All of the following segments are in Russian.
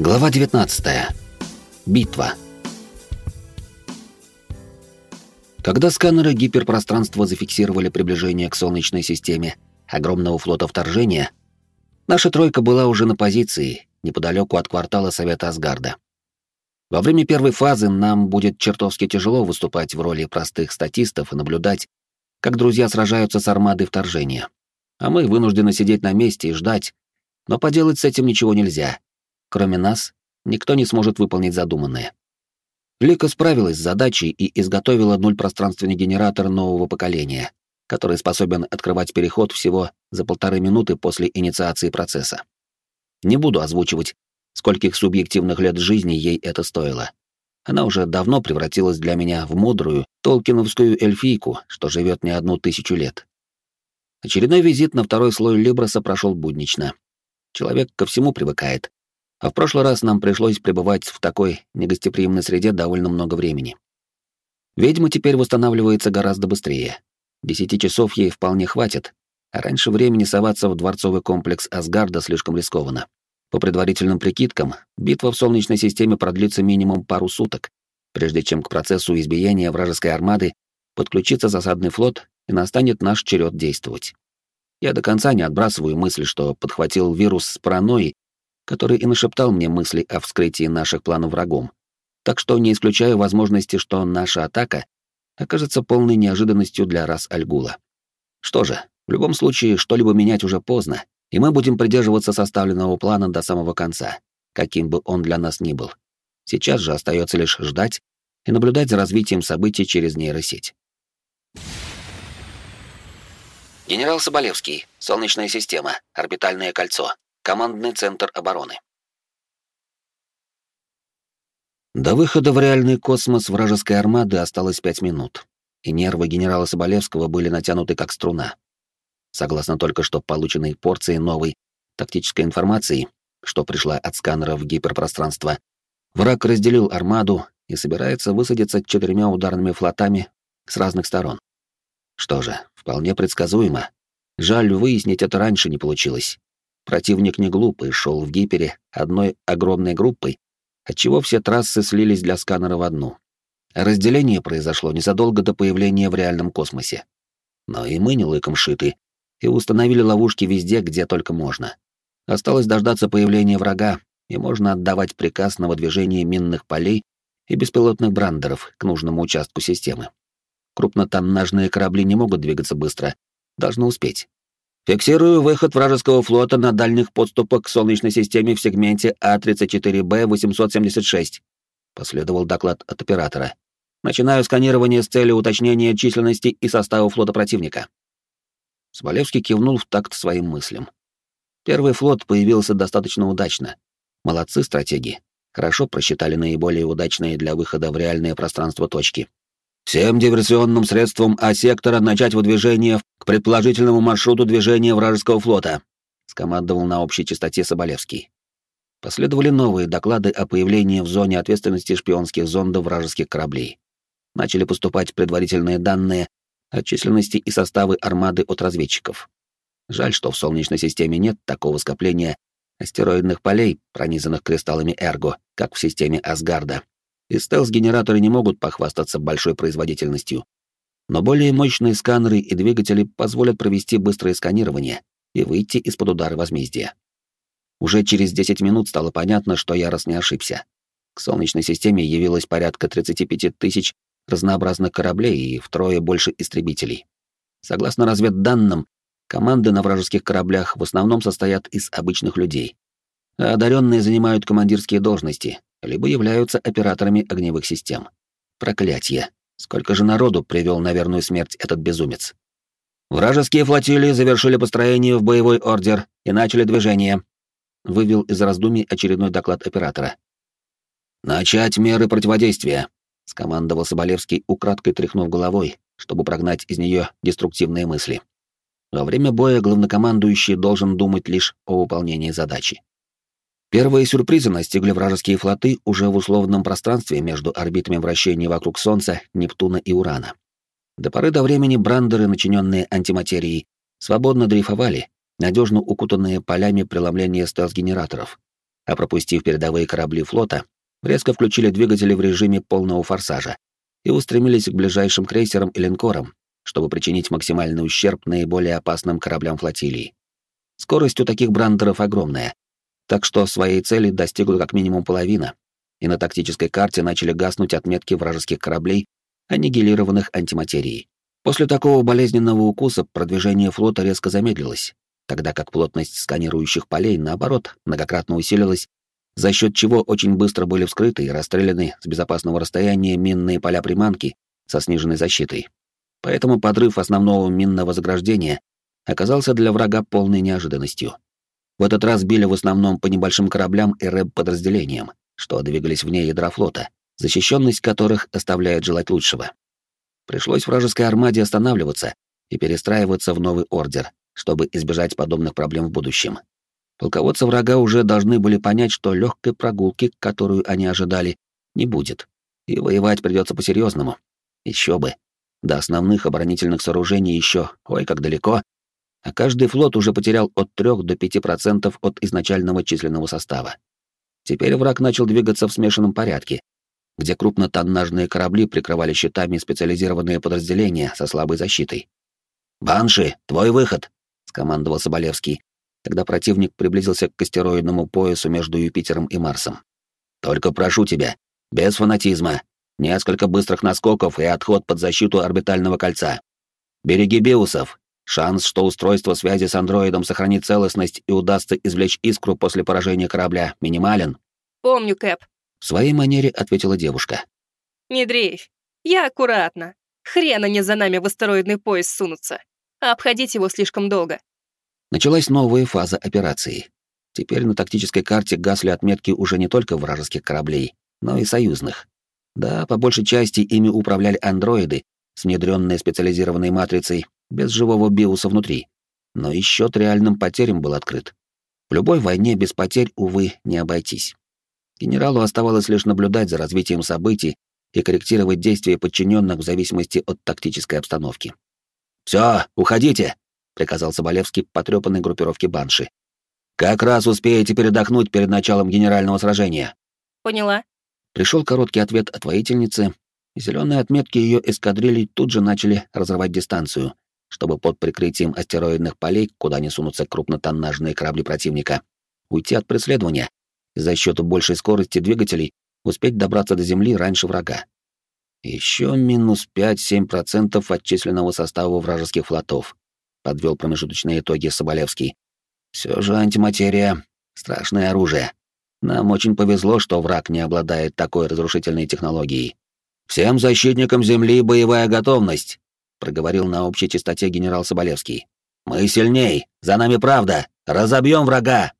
Глава 19. Битва. Когда сканеры гиперпространства зафиксировали приближение к Солнечной системе огромного флота вторжения, наша тройка была уже на позиции, неподалеку от квартала Совета Асгарда. Во время первой фазы нам будет чертовски тяжело выступать в роли простых статистов и наблюдать, как друзья сражаются с армадой вторжения. А мы вынуждены сидеть на месте и ждать, но поделать с этим ничего нельзя. Кроме нас, никто не сможет выполнить задуманное. Лика справилась с задачей и изготовила нульпространственный генератор нового поколения, который способен открывать переход всего за полторы минуты после инициации процесса. Не буду озвучивать, скольких субъективных лет жизни ей это стоило. Она уже давно превратилась для меня в мудрую, толкиновскую эльфийку, что живет не одну тысячу лет. Очередной визит на второй слой Либроса прошел буднично. Человек ко всему привыкает, а в прошлый раз нам пришлось пребывать в такой негостеприимной среде довольно много времени. Ведьма теперь восстанавливается гораздо быстрее. Десяти часов ей вполне хватит, а раньше времени соваться в дворцовый комплекс Асгарда слишком рискованно. По предварительным прикидкам, битва в Солнечной системе продлится минимум пару суток, прежде чем к процессу избиения вражеской армады подключится засадный флот и настанет наш черед действовать. Я до конца не отбрасываю мысль, что подхватил вирус с паранойей который и нашептал мне мысли о вскрытии наших планов врагом. Так что не исключаю возможности, что наша атака окажется полной неожиданностью для рас Альгула. Что же, в любом случае, что-либо менять уже поздно, и мы будем придерживаться составленного плана до самого конца, каким бы он для нас ни был. Сейчас же остается лишь ждать и наблюдать за развитием событий через нейросеть. Генерал Соболевский, Солнечная система, орбитальное кольцо, Командный центр обороны. До выхода в реальный космос вражеской армады осталось пять минут, и нервы генерала Соболевского были натянуты как струна. Согласно только что полученной порции новой тактической информации, что пришла от сканера в гиперпространство, враг разделил армаду и собирается высадиться четырьмя ударными флотами с разных сторон. Что же, вполне предсказуемо. Жаль, выяснить это раньше не получилось. Противник не глупый, шел в гипере одной огромной группой, отчего все трассы слились для сканера в одну. Разделение произошло незадолго до появления в реальном космосе. Но и мы не лыком шиты, и установили ловушки везде, где только можно. Осталось дождаться появления врага, и можно отдавать приказ на выдвижение минных полей и беспилотных брандеров к нужному участку системы. Крупнотоннажные корабли не могут двигаться быстро, должны успеть. Фиксирую выход вражеского флота на дальних подступах к Солнечной системе в сегменте А34Б-876. Последовал доклад от оператора. Начинаю сканирование с целью уточнения численности и состава флота противника. Соболевский кивнул в такт своим мыслям. Первый флот появился достаточно удачно. Молодцы стратеги. Хорошо просчитали наиболее удачные для выхода в реальное пространство точки. Всем диверсионным средствам А-сектора начать выдвижение к предположительному маршруту движения вражеского флота», — скомандовал на общей частоте Соболевский. Последовали новые доклады о появлении в зоне ответственности шпионских зондов вражеских кораблей. Начали поступать предварительные данные о численности и составы армады от разведчиков. Жаль, что в Солнечной системе нет такого скопления астероидных полей, пронизанных кристаллами Эрго, как в системе Асгарда и стелс-генераторы не могут похвастаться большой производительностью. Но более мощные сканеры и двигатели позволят провести быстрое сканирование и выйти из-под удара возмездия. Уже через 10 минут стало понятно, что Ярос не ошибся. К Солнечной системе явилось порядка 35 тысяч разнообразных кораблей и втрое больше истребителей. Согласно разведданным, команды на вражеских кораблях в основном состоят из обычных людей. А одаренные занимают командирские должности, либо являются операторами огневых систем. Проклятье! Сколько же народу привел на верную смерть этот безумец? Вражеские флотилии завершили построение в боевой ордер и начали движение. Вывел из раздумий очередной доклад оператора. «Начать меры противодействия», — скомандовал Соболевский, украдкой тряхнув головой, чтобы прогнать из нее деструктивные мысли. Во время боя главнокомандующий должен думать лишь о выполнении задачи. Первые сюрпризы настигли вражеские флоты уже в условном пространстве между орбитами вращения вокруг Солнца, Нептуна и Урана. До поры до времени брандеры, начиненные антиматерией, свободно дрейфовали, надежно укутанные полями преломления стелс-генераторов. а пропустив передовые корабли флота, резко включили двигатели в режиме полного форсажа и устремились к ближайшим крейсерам и линкорам, чтобы причинить максимальный ущерб наиболее опасным кораблям флотилии. Скорость у таких брандеров огромная, так что своей цели достигла как минимум половина, и на тактической карте начали гаснуть отметки вражеских кораблей, аннигилированных антиматерией. После такого болезненного укуса продвижение флота резко замедлилось, тогда как плотность сканирующих полей, наоборот, многократно усилилась, за счет чего очень быстро были вскрыты и расстреляны с безопасного расстояния минные поля приманки со сниженной защитой. Поэтому подрыв основного минного заграждения оказался для врага полной неожиданностью. В этот раз били в основном по небольшим кораблям и рэб-подразделениям, что двигались вне ядра флота, защищенность которых оставляет желать лучшего. Пришлось вражеской армаде останавливаться и перестраиваться в новый ордер, чтобы избежать подобных проблем в будущем. Полководцы врага уже должны были понять, что легкой прогулки, которую они ожидали, не будет, и воевать придется по-серьезному. Еще бы. До основных оборонительных сооружений еще, ой, как далеко, а каждый флот уже потерял от 3 до 5% от изначального численного состава. Теперь враг начал двигаться в смешанном порядке, где крупнотоннажные корабли прикрывали щитами специализированные подразделения со слабой защитой. «Банши, твой выход!» — скомандовал Соболевский, когда противник приблизился к астероидному поясу между Юпитером и Марсом. «Только прошу тебя, без фанатизма, несколько быстрых наскоков и отход под защиту орбитального кольца. Береги биусов. Шанс, что устройство связи с андроидом сохранит целостность и удастся извлечь искру после поражения корабля, минимален». «Помню, Кэп», в своей манере ответила девушка. «Не дрейфь. Я аккуратно. Хрен они за нами в астероидный пояс сунутся. А обходить его слишком долго». Началась новая фаза операции. Теперь на тактической карте гасли отметки уже не только вражеских кораблей, но и союзных. Да, по большей части ими управляли андроиды с внедренной специализированной матрицей, без живого биуса внутри. Но и счет реальным потерям был открыт. В любой войне без потерь, увы, не обойтись. Генералу оставалось лишь наблюдать за развитием событий и корректировать действия подчиненных в зависимости от тактической обстановки. «Все, уходите!» — приказал Соболевский потрепанной группировке Банши. «Как раз успеете передохнуть перед началом генерального сражения». «Поняла». Пришел короткий ответ от воительницы, и зеленые отметки ее эскадрилей тут же начали разрывать дистанцию, чтобы под прикрытием астероидных полей, куда не сунутся крупнотоннажные корабли противника, уйти от преследования за счет большей скорости двигателей успеть добраться до Земли раньше врага. Еще минус 5-7% от численного состава вражеских флотов, подвел промежуточные итоги Соболевский. Все же антиматерия — страшное оружие. Нам очень повезло, что враг не обладает такой разрушительной технологией. «Всем защитникам Земли боевая готовность», — проговорил на общей частоте генерал Соболевский. «Мы сильней, за нами правда, разобьем врага!»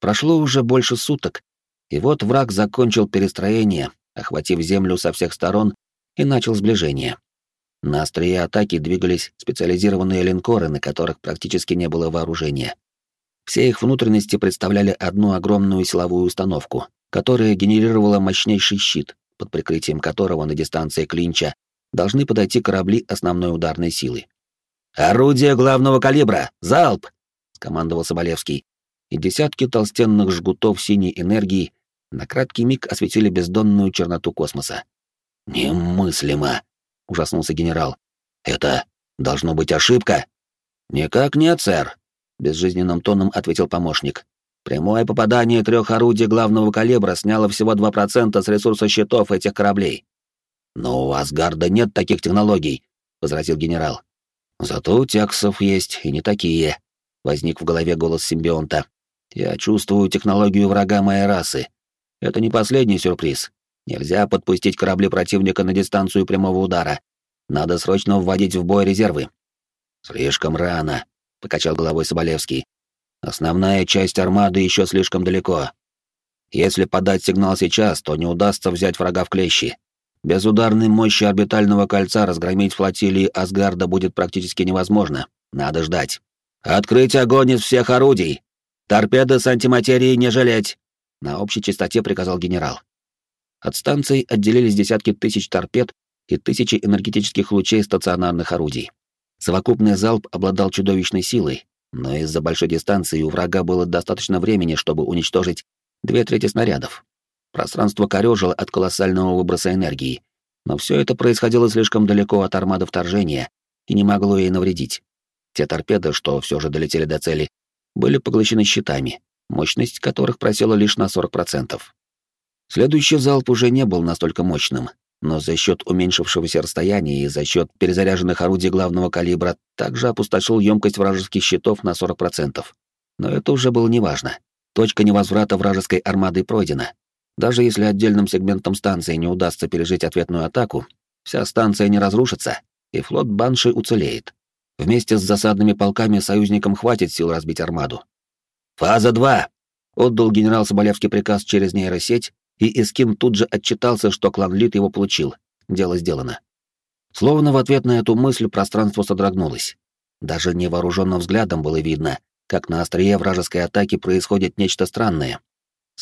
Прошло уже больше суток, и вот враг закончил перестроение, охватив землю со всех сторон, и начал сближение. На острие атаки двигались специализированные линкоры, на которых практически не было вооружения. Все их внутренности представляли одну огромную силовую установку, которая генерировала мощнейший щит, под прикрытием которого на дистанции клинча должны подойти корабли основной ударной силы. «Орудие главного калибра! Залп!» — скомандовал Соболевский, и десятки толстенных жгутов синей энергии на краткий миг осветили бездонную черноту космоса. «Немыслимо!» — ужаснулся генерал. «Это должно быть ошибка?» «Никак нет, сэр», — безжизненным тоном ответил помощник. «Прямое попадание трех орудий главного калибра сняло всего 2% с ресурса щитов этих кораблей». «Но у Асгарда нет таких технологий», — возразил генерал. «Зато у тексов есть и не такие», — возник в голове голос симбионта. Я чувствую технологию врага моей расы. Это не последний сюрприз. Нельзя подпустить корабли противника на дистанцию прямого удара. Надо срочно вводить в бой резервы. Слишком рано, покачал головой Соболевский. Основная часть армады еще слишком далеко. Если подать сигнал сейчас, то не удастся взять врага в клещи. Без ударной мощи орбитального кольца разгромить флотилии Асгарда будет практически невозможно. Надо ждать. Открыть огонь из всех орудий, «Торпеды с антиматерией не жалеть!» — на общей частоте приказал генерал. От станции отделились десятки тысяч торпед и тысячи энергетических лучей стационарных орудий. Совокупный залп обладал чудовищной силой, но из-за большой дистанции у врага было достаточно времени, чтобы уничтожить две трети снарядов. Пространство корёжило от колоссального выброса энергии, но все это происходило слишком далеко от армады вторжения и не могло ей навредить. Те торпеды, что все же долетели до цели, были поглощены щитами, мощность которых просела лишь на 40%. Следующий залп уже не был настолько мощным, но за счет уменьшившегося расстояния и за счет перезаряженных орудий главного калибра также опустошил емкость вражеских щитов на 40%. Но это уже было неважно. Точка невозврата вражеской армады пройдена. Даже если отдельным сегментам станции не удастся пережить ответную атаку, вся станция не разрушится, и флот Банши уцелеет. Вместе с засадными полками союзникам хватит сил разбить армаду. «Фаза 2!» — отдал генерал Соболевский приказ через нейросеть, и Искин тут же отчитался, что клан Лид его получил. Дело сделано. Словно в ответ на эту мысль пространство содрогнулось. Даже невооруженным взглядом было видно, как на острие вражеской атаки происходит нечто странное.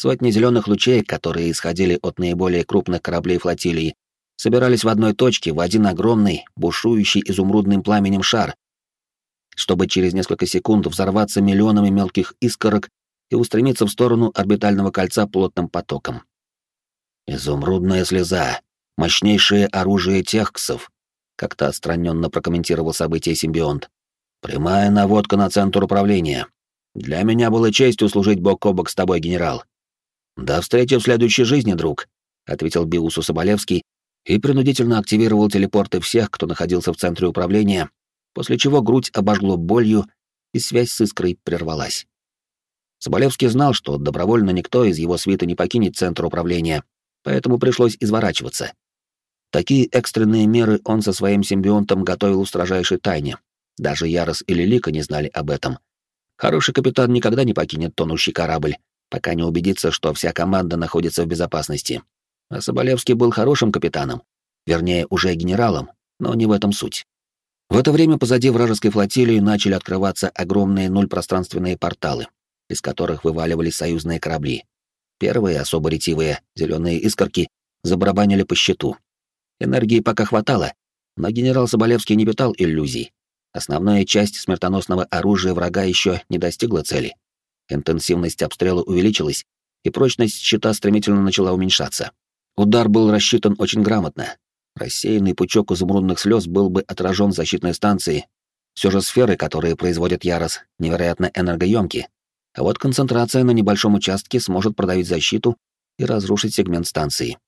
Сотни зеленых лучей, которые исходили от наиболее крупных кораблей флотилии, собирались в одной точке в один огромный, бушующий изумрудным пламенем шар, чтобы через несколько секунд взорваться миллионами мелких искорок и устремиться в сторону орбитального кольца плотным потоком. «Изумрудная слеза, мощнейшее оружие техксов», как-то отстраненно прокомментировал событие симбионт. «Прямая наводка на центр управления. Для меня было честью служить бок о бок с тобой, генерал». «До встречи в следующей жизни, друг», — ответил Биусу Соболевский и принудительно активировал телепорты всех, кто находился в центре управления, после чего грудь обожгло болью, и связь с искрой прервалась. Соболевский знал, что добровольно никто из его свита не покинет центр управления, поэтому пришлось изворачиваться. Такие экстренные меры он со своим симбионтом готовил в строжайшей тайне. Даже Ярос или Лика не знали об этом. Хороший капитан никогда не покинет тонущий корабль, пока не убедится, что вся команда находится в безопасности. А Соболевский был хорошим капитаном, вернее, уже генералом, но не в этом суть. В это время позади вражеской флотилии начали открываться огромные нульпространственные порталы, из которых вываливались союзные корабли. Первые, особо ретивые, зеленые искорки, забарабанили по щиту. Энергии пока хватало, но генерал Соболевский не питал иллюзий. Основная часть смертоносного оружия врага еще не достигла цели. Интенсивность обстрела увеличилась, и прочность щита стремительно начала уменьшаться. Удар был рассчитан очень грамотно. Рассеянный пучок изумрудных слез был бы отражен защитной станцией. Все же сферы, которые производят ярос, невероятно энергоемки. А вот концентрация на небольшом участке сможет продавить защиту и разрушить сегмент станции.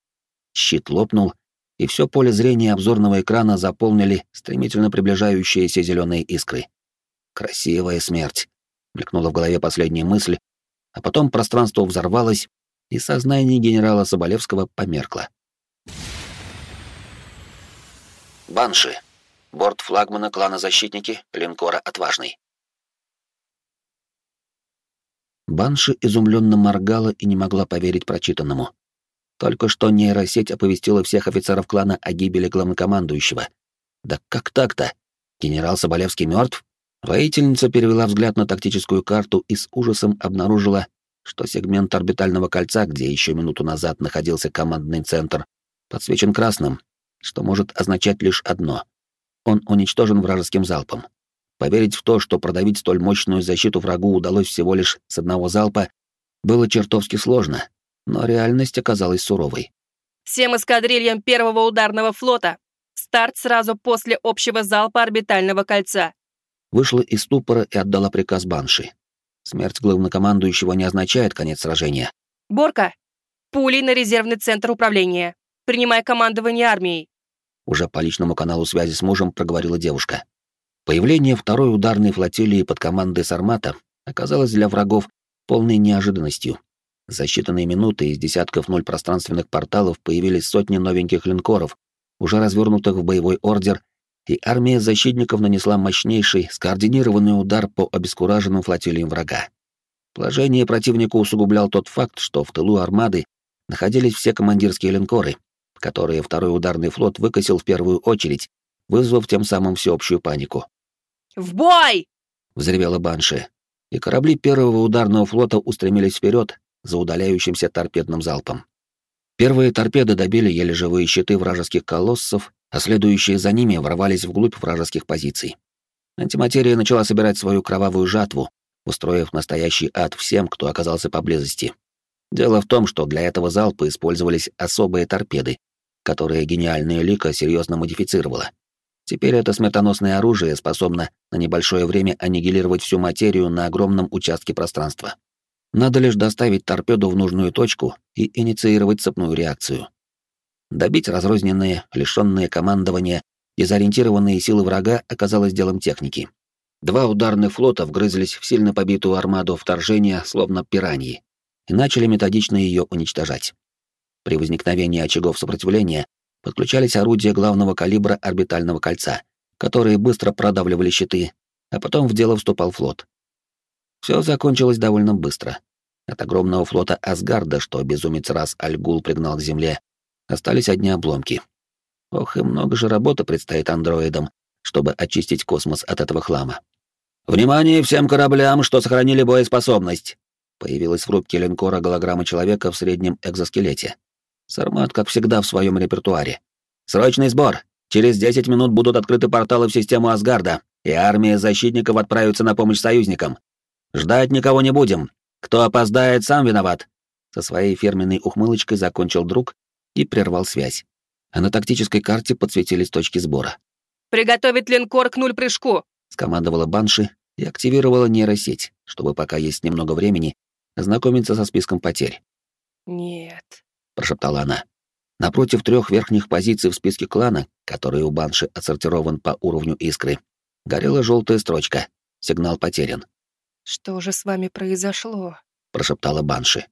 Щит лопнул, и все поле зрения обзорного экрана заполнили стремительно приближающиеся зеленые искры. «Красивая смерть», — мелькнула в голове последняя мысль, а потом пространство взорвалось, и сознание генерала Соболевского померкло. Банши. Борт флагмана клана Защитники, линкора Отважный. Банши изумленно моргала и не могла поверить прочитанному. Только что нейросеть оповестила всех офицеров клана о гибели главнокомандующего. Да как так-то? Генерал Соболевский мертв? Воительница перевела взгляд на тактическую карту и с ужасом обнаружила, что сегмент орбитального кольца, где еще минуту назад находился командный центр, подсвечен красным, что может означать лишь одно — он уничтожен вражеским залпом. Поверить в то, что продавить столь мощную защиту врагу удалось всего лишь с одного залпа, было чертовски сложно, но реальность оказалась суровой. «Всем эскадрильям первого ударного флота! Старт сразу после общего залпа орбитального кольца!» Вышла из ступора и отдала приказ Банши. Смерть главнокомандующего не означает конец сражения. «Борка! Пули на резервный центр управления. Принимай командование армией!» Уже по личному каналу связи с мужем проговорила девушка. Появление второй ударной флотилии под командой Сармата оказалось для врагов полной неожиданностью. За считанные минуты из десятков ноль пространственных порталов появились сотни новеньких линкоров, уже развернутых в боевой ордер и армия защитников нанесла мощнейший, скоординированный удар по обескураженным флотилиям врага. Положение противника усугублял тот факт, что в тылу армады находились все командирские линкоры, которые второй ударный флот выкосил в первую очередь, вызвав тем самым всеобщую панику. «В бой!» — взревела Банши, и корабли первого ударного флота устремились вперед за удаляющимся торпедным залпом. Первые торпеды добили еле живые щиты вражеских колоссов, а следующие за ними ворвались вглубь вражеских позиций. Антиматерия начала собирать свою кровавую жатву, устроив настоящий ад всем, кто оказался поблизости. Дело в том, что для этого залпа использовались особые торпеды, которые гениальная Лика серьезно модифицировала. Теперь это смертоносное оружие способно на небольшое время аннигилировать всю материю на огромном участке пространства. Надо лишь доставить торпеду в нужную точку и инициировать цепную реакцию. Добить разрозненные, лишенные командования, дезориентированные силы врага оказалось делом техники. Два ударных флота вгрызлись в сильно побитую армаду вторжения, словно пираньи, и начали методично ее уничтожать. При возникновении очагов сопротивления подключались орудия главного калибра орбитального кольца, которые быстро продавливали щиты, а потом в дело вступал флот. Все закончилось довольно быстро. От огромного флота Асгарда, что безумец раз Альгул пригнал к земле, остались одни обломки. Ох, и много же работы предстоит андроидам, чтобы очистить космос от этого хлама. «Внимание всем кораблям, что сохранили боеспособность!» Появилась в рубке линкора голограмма человека в среднем экзоскелете. Сармат, как всегда, в своем репертуаре. «Срочный сбор! Через 10 минут будут открыты порталы в систему Асгарда, и армия защитников отправится на помощь союзникам. Ждать никого не будем. Кто опоздает, сам виноват!» Со своей фирменной ухмылочкой закончил друг и прервал связь. А на тактической карте подсветились точки сбора. «Приготовить линкор к нуль прыжку!» скомандовала Банши и активировала нейросеть, чтобы пока есть немного времени, ознакомиться со списком потерь. «Нет», — прошептала она. Напротив трех верхних позиций в списке клана, который у Банши отсортирован по уровню искры, горела желтая строчка. Сигнал потерян. «Что же с вами произошло?» — прошептала Банши.